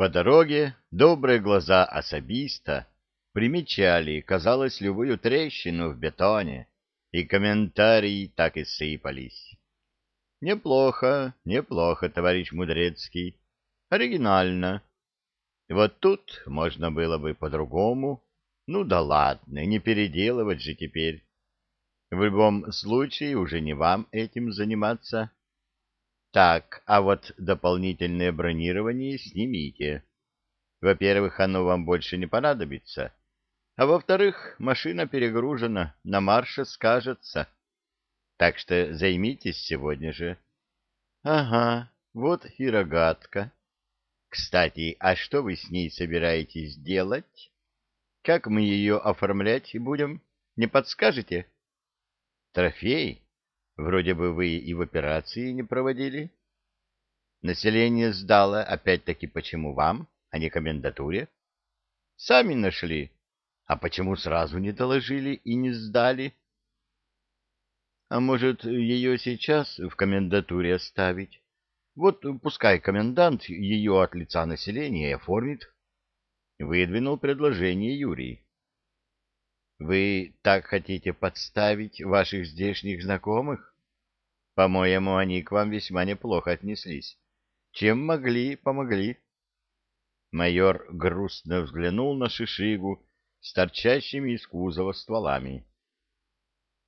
По дороге добрые глаза особиста примечали, казалось, любую трещину в бетоне, и комментарии так и сыпались. Неплохо, неплохо, товарищ Мудрецкий. Оригинально. Вот тут можно было бы по-другому. Ну да ладно, не переделывать же теперь. В любом случае уже не вам этим заниматься. Так, а вот дополнительное бронирование снимите. Во-первых, оно вам больше не понадобится. А во-вторых, машина перегружена, на марше скажется. Так что займитесь сегодня же. Ага, вот и рогатка. Кстати, а что вы с ней собираетесь делать? Как мы ее оформлять будем? Не подскажете? Трофей? Вроде бы вы и в операции не проводили. Население сдало, опять-таки, почему вам, а не комендатуре? Сами нашли. А почему сразу не доложили и не сдали? А может, ее сейчас в комендатуре оставить? Вот пускай комендант ее от лица населения оформит. Выдвинул предложение Юрий. Вы так хотите подставить ваших здешних знакомых? По-моему, они к вам весьма неплохо отнеслись. Чем могли, помогли. Майор грустно взглянул на Шишигу с торчащими из кузова стволами.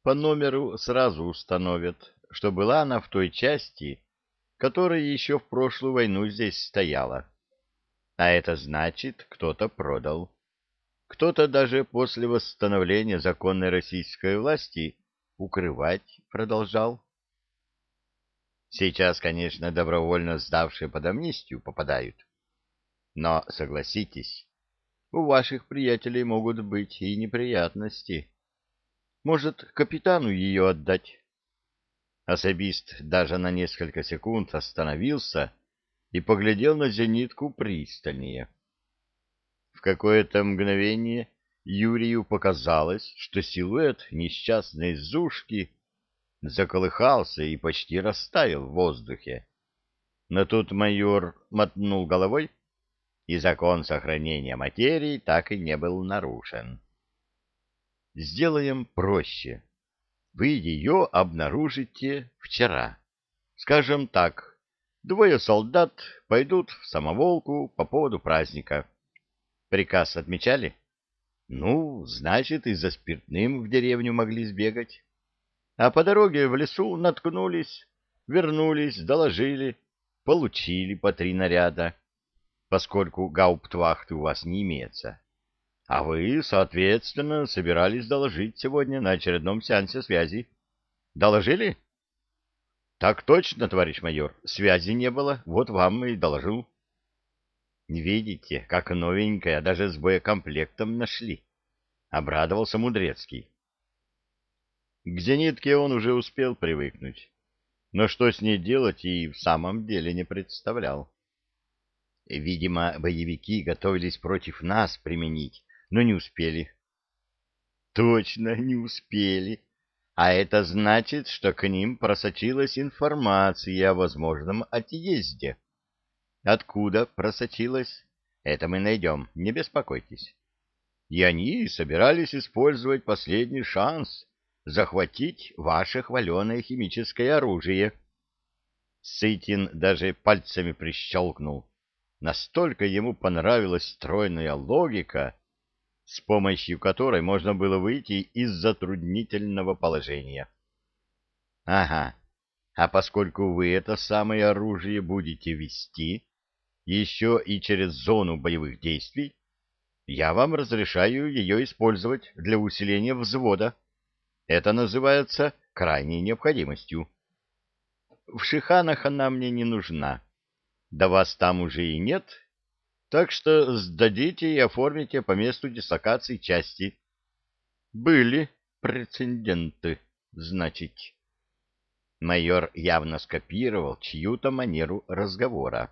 По номеру сразу установят, что была она в той части, которая еще в прошлую войну здесь стояла. А это значит, кто-то продал. Кто-то даже после восстановления законной российской власти укрывать продолжал. Сейчас, конечно, добровольно сдавшие под амнистию попадают. Но, согласитесь, у ваших приятелей могут быть и неприятности. Может, капитану ее отдать? Особист даже на несколько секунд остановился и поглядел на зенитку пристальнее. В какое-то мгновение Юрию показалось, что силуэт несчастной Зушки заколыхался и почти растаял в воздухе. Но тут майор мотнул головой, и закон сохранения материи так и не был нарушен. Сделаем проще. Вы ее обнаружите вчера. Скажем так, двое солдат пойдут в самоволку по поводу праздника. Приказ отмечали? Ну, значит, и за спиртным в деревню могли сбегать. А по дороге в лесу наткнулись, вернулись, доложили, получили по три наряда, поскольку гауптвахты у вас не имеется. А вы, соответственно, собирались доложить сегодня на очередном сеансе связи. Доложили? Так точно, товарищ майор, связи не было, вот вам и доложил. Видите, как новенькая, даже с боекомплектом нашли. Обрадовался Мудрецкий. К зенитке он уже успел привыкнуть, но что с ней делать и в самом деле не представлял. Видимо, боевики готовились против нас применить, но не успели. Точно, не успели. А это значит, что к ним просочилась информация о возможном отъезде. Откуда просочилась? Это мы найдем, не беспокойтесь. И они собирались использовать последний шанс захватить ваше хваленое химическое оружие. Сытин даже пальцами прищелкнул. Настолько ему понравилась стройная логика, с помощью которой можно было выйти из затруднительного положения. Ага, а поскольку вы это самое оружие будете вести, еще и через зону боевых действий, я вам разрешаю ее использовать для усиления взвода. Это называется крайней необходимостью. В Шиханах она мне не нужна. Да вас там уже и нет, так что сдадите и оформите по месту дислокации части. Были прецеденты, значит. Майор явно скопировал чью-то манеру разговора.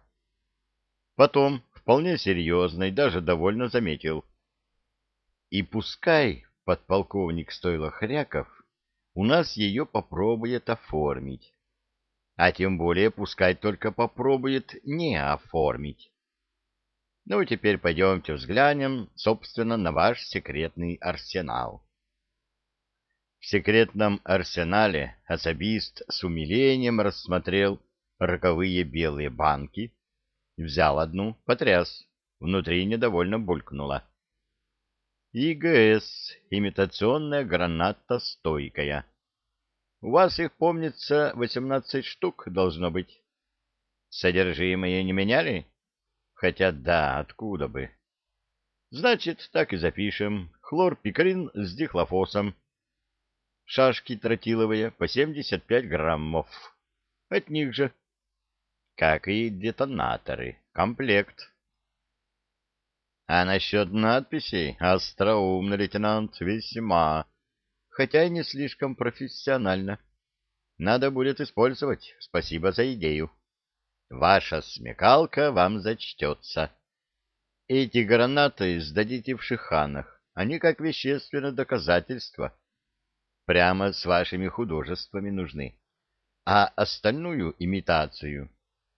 Потом, вполне серьезно и даже довольно заметил. И пускай подполковник Стойлохряков у нас ее попробует оформить. А тем более пускай только попробует не оформить. Ну, теперь пойдемте взглянем, собственно, на ваш секретный арсенал. В секретном арсенале особист с умилением рассмотрел роковые белые банки, взял одну, потряс, внутри недовольно булькнуло. ИГС, имитационная граната стойкая. У вас их, помнится, восемнадцать штук должно быть. Содержимое не меняли? Хотя да, откуда бы. Значит, так и запишем. Хлорпикрин с дихлофосом. Шашки тротиловые по 75 граммов. От них же. Как и детонаторы. Комплект. А насчет надписей остроумный лейтенант весьма, хотя и не слишком профессионально. Надо будет использовать. Спасибо за идею. Ваша смекалка вам зачтется. Эти гранаты сдадите в шиханах. Они как вещественное доказательство. Прямо с вашими художествами нужны. А остальную имитацию,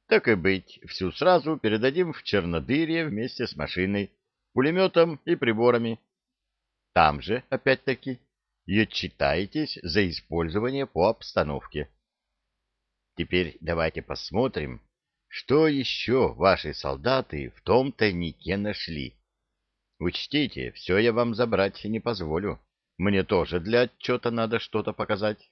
так и быть, всю сразу передадим в Чернодырье вместе с машиной, пулеметом и приборами. Там же, опять-таки, и отчитаетесь за использование по обстановке. Теперь давайте посмотрим, что еще ваши солдаты в том тайнике нашли? Учтите, все я вам забрать не позволю. Мне тоже для отчета надо что-то показать.